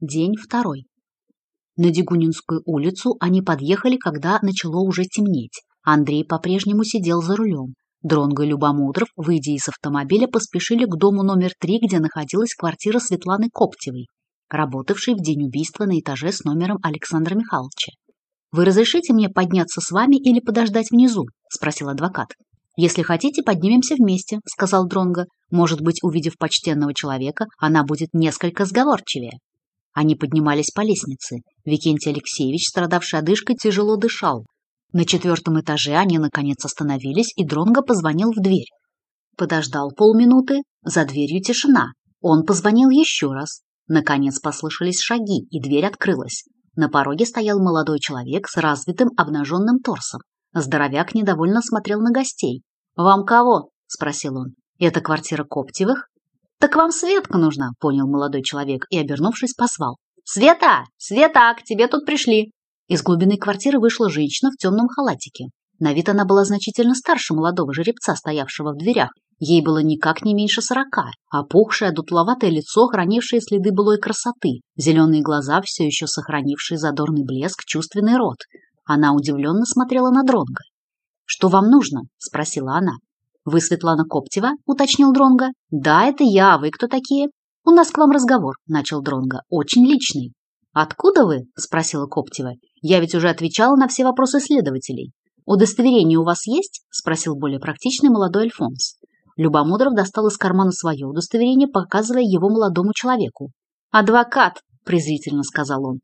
День второй. На Дегунинскую улицу они подъехали, когда начало уже темнеть. Андрей по-прежнему сидел за рулем. Дронго и Любомудров, выйдя из автомобиля, поспешили к дому номер три, где находилась квартира Светланы Коптевой, работавшей в день убийства на этаже с номером Александра Михайловича. «Вы разрешите мне подняться с вами или подождать внизу?» – спросил адвокат. «Если хотите, поднимемся вместе», – сказал Дронго. «Может быть, увидев почтенного человека, она будет несколько сговорчивее». Они поднимались по лестнице. Викентий Алексеевич, страдавший одышкой, тяжело дышал. На четвертом этаже они, наконец, остановились, и Дронго позвонил в дверь. Подождал полминуты, за дверью тишина. Он позвонил еще раз. Наконец послышались шаги, и дверь открылась. На пороге стоял молодой человек с развитым обнаженным торсом. Здоровяк недовольно смотрел на гостей. «Вам кого?» – спросил он. «Это квартира Коптевых?» «Так вам Светка нужна», — понял молодой человек и, обернувшись, позвал. «Света! Света, к тебе тут пришли!» Из глубины квартиры вышла женщина в темном халатике. На вид она была значительно старше молодого жеребца, стоявшего в дверях. Ей было никак не меньше сорока, а пухшее, дутловатое лицо, хранившее следы былой красоты, зеленые глаза, все еще сохранившие задорный блеск, чувственный рот. Она удивленно смотрела на Дронга. «Что вам нужно?» – спросила она. «Вы Светлана Коптева?» – уточнил Дронга. «Да, это я. Вы кто такие?» «У нас к вам разговор», – начал Дронга. «Очень личный». «Откуда вы?» – спросила Коптева. «Я ведь уже отвечала на все вопросы следователей». «Удостоверение у вас есть?» – спросил более практичный молодой Альфонс. Любомудров достал из кармана свое удостоверение, показывая его молодому человеку. «Адвокат!» – презрительно сказал он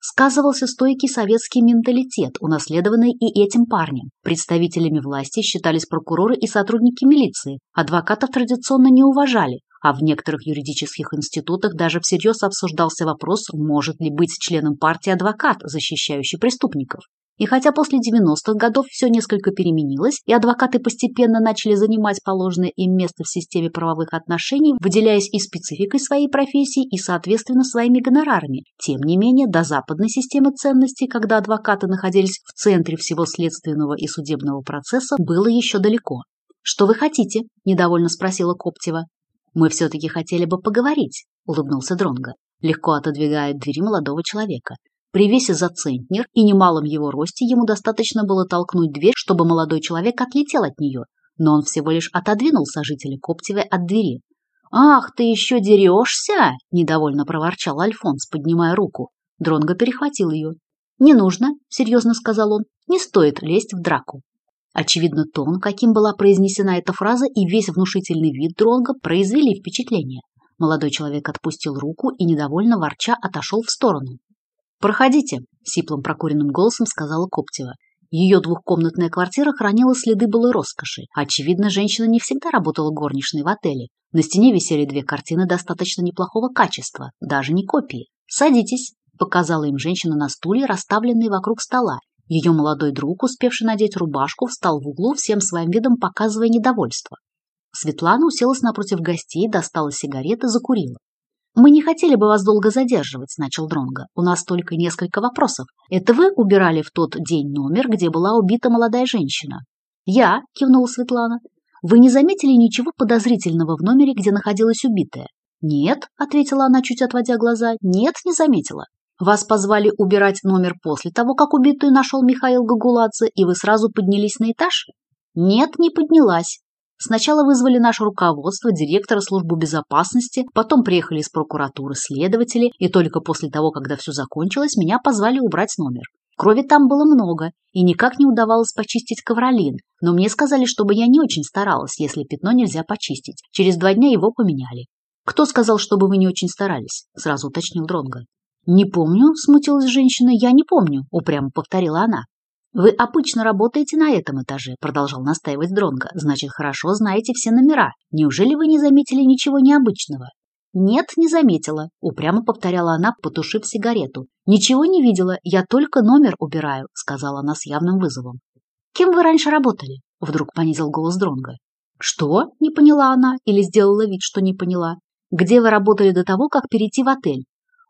сказывался стойкий советский менталитет, унаследованный и этим парнем. Представителями власти считались прокуроры и сотрудники милиции. Адвокатов традиционно не уважали, а в некоторых юридических институтах даже всерьез обсуждался вопрос, может ли быть членом партии адвокат, защищающий преступников. И хотя после 90-х годов все несколько переменилось, и адвокаты постепенно начали занимать положенное им место в системе правовых отношений, выделяясь и спецификой своей профессии, и, соответственно, своими гонорарами, тем не менее, до западной системы ценностей, когда адвокаты находились в центре всего следственного и судебного процесса, было еще далеко. «Что вы хотите?» – недовольно спросила Коптева. «Мы все-таки хотели бы поговорить», – улыбнулся Дронго, легко отодвигая двери молодого человека. При весе за центнер и немалом его росте ему достаточно было толкнуть дверь, чтобы молодой человек отлетел от нее, но он всего лишь отодвинул сожителя Коптевой от двери. «Ах, ты еще дерешься!» – недовольно проворчал Альфонс, поднимая руку. Дронго перехватил ее. «Не нужно», – серьезно сказал он, – «не стоит лезть в драку». Очевидно, тон, каким была произнесена эта фраза, и весь внушительный вид Дронго произвели впечатление. Молодой человек отпустил руку и, недовольно ворча, отошел в сторону. «Проходите», – сиплым прокуренным голосом сказала Коптева. Ее двухкомнатная квартира хранила следы былой роскоши. Очевидно, женщина не всегда работала горничной в отеле. На стене висели две картины достаточно неплохого качества, даже не копии. «Садитесь», – показала им женщина на стуле, расставленные вокруг стола. Ее молодой друг, успевший надеть рубашку, встал в углу, всем своим видом показывая недовольство. Светлана уселась напротив гостей, достала сигареты, закурила. «Мы не хотели бы вас долго задерживать», — начал Дронго. «У нас только несколько вопросов. Это вы убирали в тот день номер, где была убита молодая женщина?» «Я», — кивнула Светлана. «Вы не заметили ничего подозрительного в номере, где находилась убитая?» «Нет», — ответила она, чуть отводя глаза. «Нет, не заметила». «Вас позвали убирать номер после того, как убитую нашел Михаил Гагуладзе, и вы сразу поднялись на этаж?» «Нет, не поднялась. Сначала вызвали наше руководство, директора службы безопасности, потом приехали из прокуратуры следователи, и только после того, когда все закончилось, меня позвали убрать номер. Крови там было много, и никак не удавалось почистить ковролин, но мне сказали, чтобы я не очень старалась, если пятно нельзя почистить. Через два дня его поменяли. «Кто сказал, чтобы вы не очень старались?» – сразу уточнил Дронга. «Не помню», – смутилась женщина, – «я не помню», – упрямо повторила она. Вы обычно работаете на этом этаже, продолжал настаивать Дронга. Значит, хорошо знаете все номера. Неужели вы не заметили ничего необычного? Нет, не заметила, упрямо повторяла она, потушив сигарету. Ничего не видела, я только номер убираю, сказала она с явным вызовом. Кем вы раньше работали? вдруг понизил голос Дронга. Что? не поняла она или сделала вид, что не поняла. Где вы работали до того, как перейти в отель?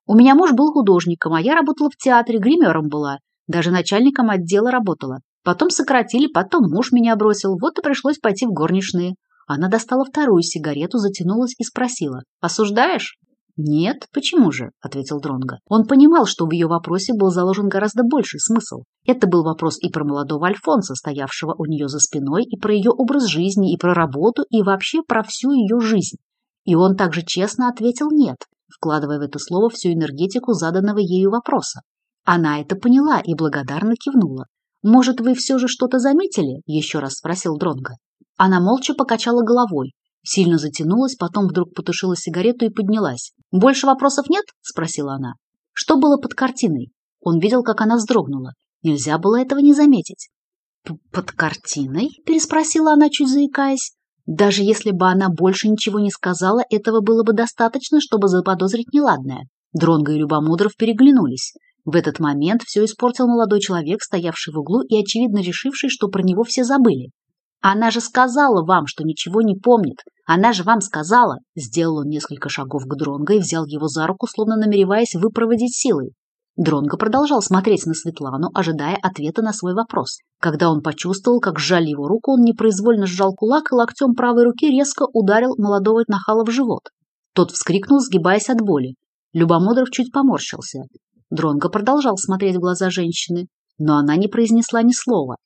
У меня муж был художником, а я работала в театре, гримером была. Даже начальником отдела работала. Потом сократили, потом муж меня бросил. Вот и пришлось пойти в горничные. Она достала вторую сигарету, затянулась и спросила. «Осуждаешь?» «Нет, почему же?» – ответил Дронго. Он понимал, что в ее вопросе был заложен гораздо больший смысл. Это был вопрос и про молодого Альфонса, стоявшего у нее за спиной, и про ее образ жизни, и про работу, и вообще про всю ее жизнь. И он также честно ответил «нет», вкладывая в это слово всю энергетику заданного ею вопроса. Она это поняла и благодарно кивнула. «Может, вы все же что-то заметили?» – еще раз спросил Дронга. Она молча покачала головой, сильно затянулась, потом вдруг потушила сигарету и поднялась. «Больше вопросов нет?» – спросила она. «Что было под картиной?» Он видел, как она вздрогнула. Нельзя было этого не заметить. «Под картиной?» – переспросила она, чуть заикаясь. Даже если бы она больше ничего не сказала, этого было бы достаточно, чтобы заподозрить неладное. Дронго и Любомудров переглянулись. В этот момент все испортил молодой человек, стоявший в углу и, очевидно, решивший, что про него все забыли. «Она же сказала вам, что ничего не помнит. Она же вам сказала!» Сделал он несколько шагов к Дронго и взял его за руку, словно намереваясь выпроводить силой. Дронго продолжал смотреть на Светлану, ожидая ответа на свой вопрос. Когда он почувствовал, как сжали его руку, он непроизвольно сжал кулак и локтем правой руки резко ударил молодого нахала в живот. Тот вскрикнул, сгибаясь от боли. Любомодров чуть поморщился. Дронго продолжал смотреть в глаза женщины, но она не произнесла ни слова,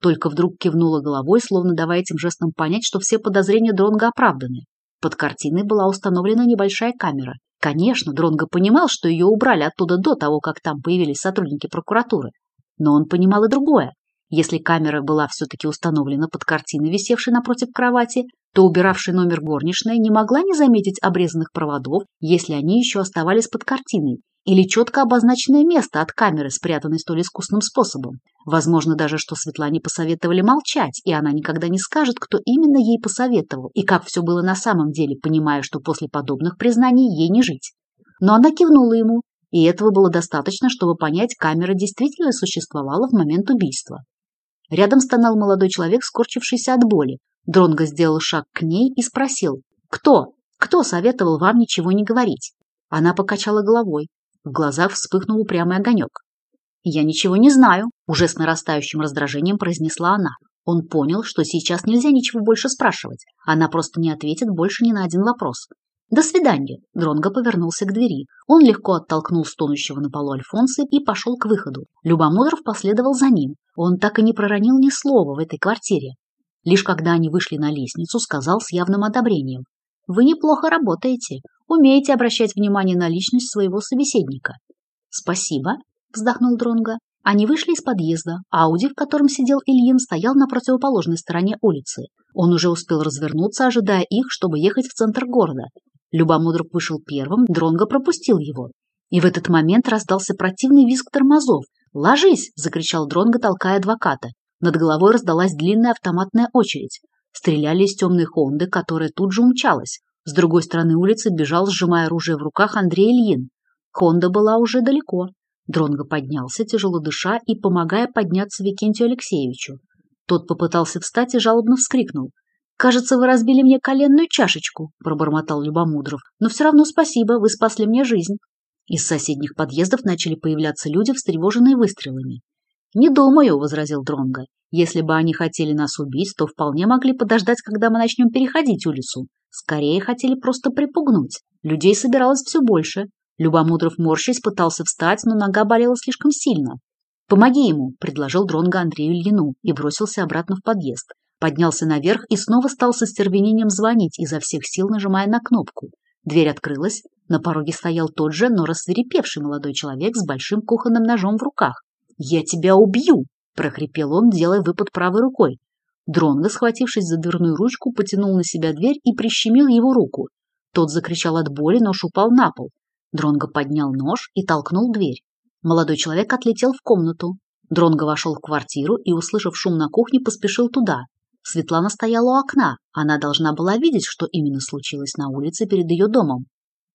только вдруг кивнула головой, словно давая этим жестом понять, что все подозрения Дронго оправданы. Под картиной была установлена небольшая камера. Конечно, Дронго понимал, что ее убрали оттуда до того, как там появились сотрудники прокуратуры. Но он понимал и другое. Если камера была все-таки установлена под картиной, висевшей напротив кровати, то убиравший номер горничная не могла не заметить обрезанных проводов, если они еще оставались под картиной, или четко обозначенное место от камеры, спрятанной столь искусным способом. Возможно даже, что Светлане посоветовали молчать, и она никогда не скажет, кто именно ей посоветовал и как все было на самом деле, понимая, что после подобных признаний ей не жить. Но она кивнула ему, и этого было достаточно, чтобы понять, камера действительно существовала в момент убийства. Рядом стонал молодой человек, скорчившийся от боли. Дронго сделал шаг к ней и спросил «Кто? Кто советовал вам ничего не говорить?» Она покачала головой. В глазах вспыхнул упрямый огонек. «Я ничего не знаю», – уже с нарастающим раздражением произнесла она. Он понял, что сейчас нельзя ничего больше спрашивать. Она просто не ответит больше ни на один вопрос. «До свидания!» – Дронго повернулся к двери. Он легко оттолкнул стонущего на полу Альфонса и пошел к выходу. Любомудров последовал за ним. Он так и не проронил ни слова в этой квартире. Лишь когда они вышли на лестницу, сказал с явным одобрением. «Вы неплохо работаете умеете обращать внимание на личность своего собеседника. Спасибо, вздохнул Дронга. Они вышли из подъезда. Ауди, в котором сидел Ильин, стоял на противоположной стороне улицы. Он уже успел развернуться, ожидая их, чтобы ехать в центр города. Любомудр вышел первым, Дронго пропустил его. И в этот момент раздался противный визг тормозов. «Ложись!» – закричал Дронго, толкая адвоката. Над головой раздалась длинная автоматная очередь. Стреляли из темной «Хонды», которая тут же умчалась. С другой стороны улицы бежал, сжимая оружие в руках, Андрей Ильин. Хонда была уже далеко. Дронго поднялся, тяжело дыша и помогая подняться Викентию Алексеевичу. Тот попытался встать и жалобно вскрикнул. «Кажется, вы разбили мне коленную чашечку», – пробормотал Любомудров. «Но все равно спасибо, вы спасли мне жизнь». Из соседних подъездов начали появляться люди, встревоженные выстрелами. «Не думаю», – возразил Дронго. Если бы они хотели нас убить, то вполне могли подождать, когда мы начнем переходить улицу. Скорее хотели просто припугнуть. Людей собиралось все больше. Любомудров морщись пытался встать, но нога болела слишком сильно. «Помоги ему», – предложил Дронго Андрею Ильину и бросился обратно в подъезд. Поднялся наверх и снова стал со стервенением звонить, изо всех сил нажимая на кнопку. Дверь открылась, на пороге стоял тот же, но рассверепевший молодой человек с большим кухонным ножом в руках. «Я тебя убью!» Прохрипел он, делая выпад правой рукой. Дронго, схватившись за дверную ручку, потянул на себя дверь и прищемил его руку. Тот закричал от боли, нож упал на пол. Дронго поднял нож и толкнул дверь. Молодой человек отлетел в комнату. Дронго вошел в квартиру и, услышав шум на кухне, поспешил туда. Светлана стояла у окна. Она должна была видеть, что именно случилось на улице перед ее домом.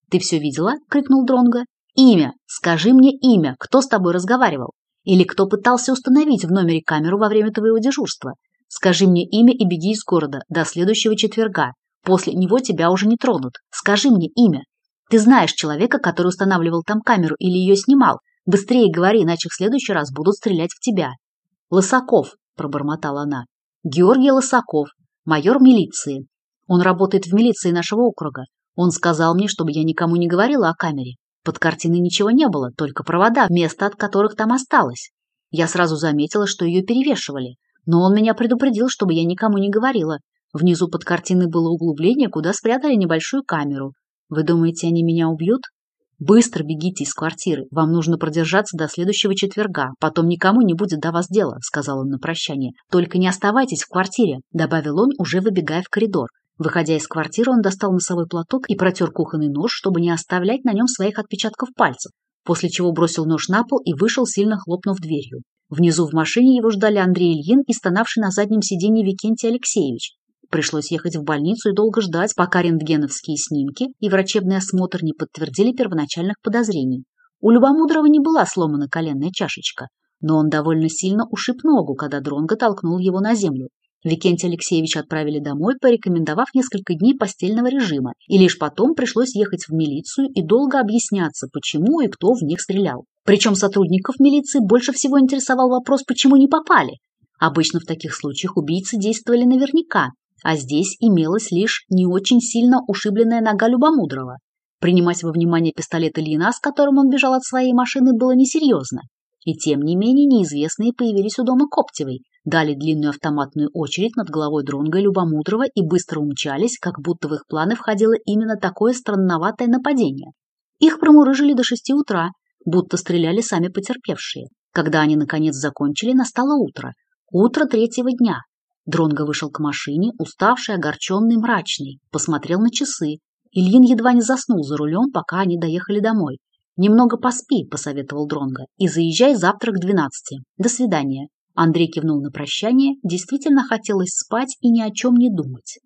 «Ты все видела?» – крикнул Дронго. «Имя! Скажи мне имя! Кто с тобой разговаривал?» Или кто пытался установить в номере камеру во время твоего дежурства? Скажи мне имя и беги из города до следующего четверга. После него тебя уже не тронут. Скажи мне имя. Ты знаешь человека, который устанавливал там камеру или ее снимал. Быстрее говори, иначе в следующий раз будут стрелять в тебя. Лосаков, пробормотала она. Георгий Лосаков, майор милиции. Он работает в милиции нашего округа. Он сказал мне, чтобы я никому не говорила о камере. Под картиной ничего не было, только провода, место от которых там осталось. Я сразу заметила, что ее перевешивали, но он меня предупредил, чтобы я никому не говорила. Внизу под картиной было углубление, куда спрятали небольшую камеру. Вы думаете, они меня убьют? Быстро бегите из квартиры, вам нужно продержаться до следующего четверга, потом никому не будет до вас дела, сказал он на прощание. Только не оставайтесь в квартире, добавил он, уже выбегая в коридор. Выходя из квартиры, он достал носовой платок и протер кухонный нож, чтобы не оставлять на нем своих отпечатков пальцев, после чего бросил нож на пол и вышел, сильно хлопнув дверью. Внизу в машине его ждали Андрей Ильин и стонавший на заднем сиденье Викентий Алексеевич. Пришлось ехать в больницу и долго ждать, пока рентгеновские снимки и врачебный осмотр не подтвердили первоначальных подозрений. У Любомудрова не была сломана коленная чашечка, но он довольно сильно ушиб ногу, когда Дронго толкнул его на землю, Викентий Алексеевич отправили домой, порекомендовав несколько дней постельного режима, и лишь потом пришлось ехать в милицию и долго объясняться, почему и кто в них стрелял. Причем сотрудников милиции больше всего интересовал вопрос, почему не попали. Обычно в таких случаях убийцы действовали наверняка, а здесь имелась лишь не очень сильно ушибленная нога Любомудрого. Принимать во внимание пистолет Ильина, с которым он бежал от своей машины, было несерьезно. И тем не менее неизвестные появились у дома Коптевой, дали длинную автоматную очередь над головой Дронга Любомудрого и быстро умчались, как будто в их планы входило именно такое странноватое нападение. Их промурыжили до шести утра, будто стреляли сами потерпевшие. Когда они, наконец, закончили, настало утро. Утро третьего дня. Дронго вышел к машине, уставший, огорченный, мрачный, посмотрел на часы. Ильин едва не заснул за рулем, пока они доехали домой. «Немного поспи», – посоветовал Дронго, – «и заезжай завтра к двенадцати. До свидания». Андрей кивнул на прощание, действительно хотелось спать и ни о чем не думать.